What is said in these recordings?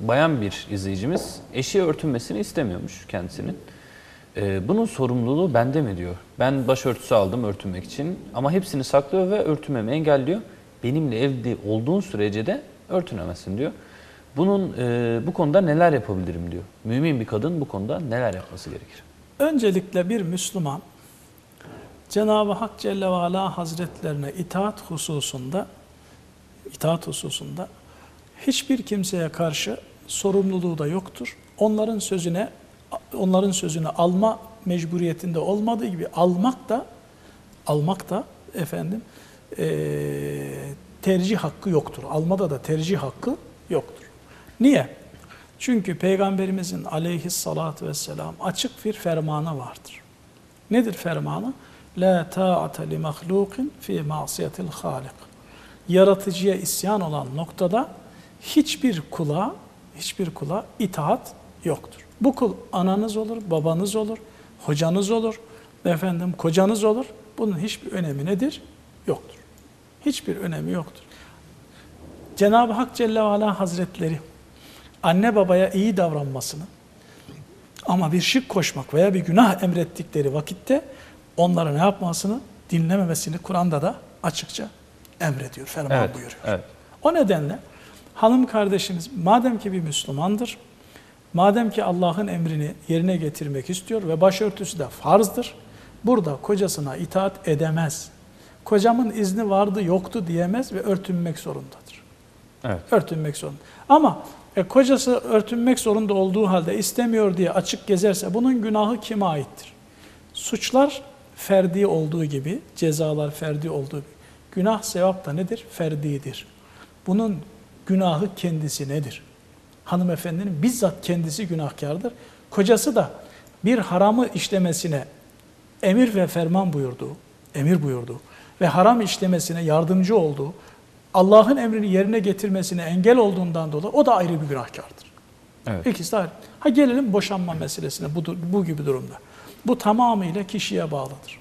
bayan bir izleyicimiz eşi örtünmesini istemiyormuş kendisinin. Ee, bunun sorumluluğu bende mi diyor. Ben başörtüsü aldım örtünmek için ama hepsini saklıyor ve örtünmemi engelliyor. Benimle evli olduğun sürece de örtünemezsin diyor. Bunun e, bu konuda neler yapabilirim diyor. Mümin bir kadın bu konuda neler yapması gerekir? Öncelikle bir Müslüman Cenab-ı Hak Celle ve Ala Hazretlerine itaat hususunda itaat hususunda hiçbir kimseye karşı sorumluluğu da yoktur. Onların sözüne onların sözünü alma mecburiyetinde olmadığı gibi almak da almak da efendim eee, tercih hakkı yoktur. Almada da tercih hakkı yoktur. Niye? Çünkü Peygamberimizin aleyhissalatu vesselam açık bir fermanı vardır. Nedir fermanı? La ta'ate li mahlukin fi masiyetil halik. Yaratıcıya isyan olan noktada hiçbir kula, hiçbir kula itaat yoktur. Bu kul ananız olur, babanız olur, hocanız olur, efendim kocanız olur. Bunun hiçbir önemi nedir? Yoktur. Hiçbir önemi yoktur. Cenab-ı Hak Celle ve Ala Hazretleri anne babaya iyi davranmasını ama bir şirk koşmak veya bir günah emrettikleri vakitte onlara ne yapmasını dinlememesini Kur'an'da da açıkça emrediyor, ferman Evet, buyuruyor. evet. O nedenle hanım kardeşimiz madem ki bir Müslümandır, madem ki Allah'ın emrini yerine getirmek istiyor ve başörtüsü de farzdır, burada kocasına itaat edemez. Kocamın izni vardı yoktu diyemez ve örtünmek zorundadır. Evet. Örtünmek zorunda. Ama e, kocası örtünmek zorunda olduğu halde istemiyor diye açık gezerse bunun günahı kime aittir? Suçlar ferdi olduğu gibi, cezalar ferdi olduğu gibi. Günah sevap da nedir? Ferdidir. Bunun günahı kendisi nedir? Hanımefendinin bizzat kendisi günahkardır. Kocası da bir haramı işlemesine emir ve ferman buyurduğu, emir buyurduğu ve haram işlemesine yardımcı olduğu, Allah'ın emrini yerine getirmesine engel olduğundan dolayı o da ayrı bir günahkardır. Evet. İkisi de ayrı. Ha gelelim boşanma meselesine bu, bu gibi durumda. Bu tamamıyla kişiye bağlıdır.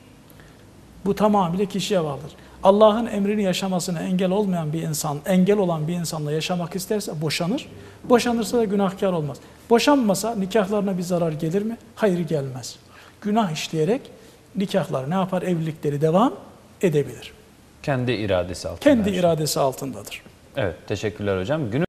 Bu tamamıyla kişiye bağlıdır. Allah'ın emrini yaşamasına engel olmayan bir insan, engel olan bir insanla yaşamak isterse boşanır. Boşanırsa da günahkar olmaz. Boşanmasa nikahlarına bir zarar gelir mi? Hayır gelmez. Günah işleyerek nikahlar ne yapar? Evlilikleri devam edebilir. Kendi iradesi altında. Kendi iradesi altındadır. Evet, teşekkürler hocam. Günün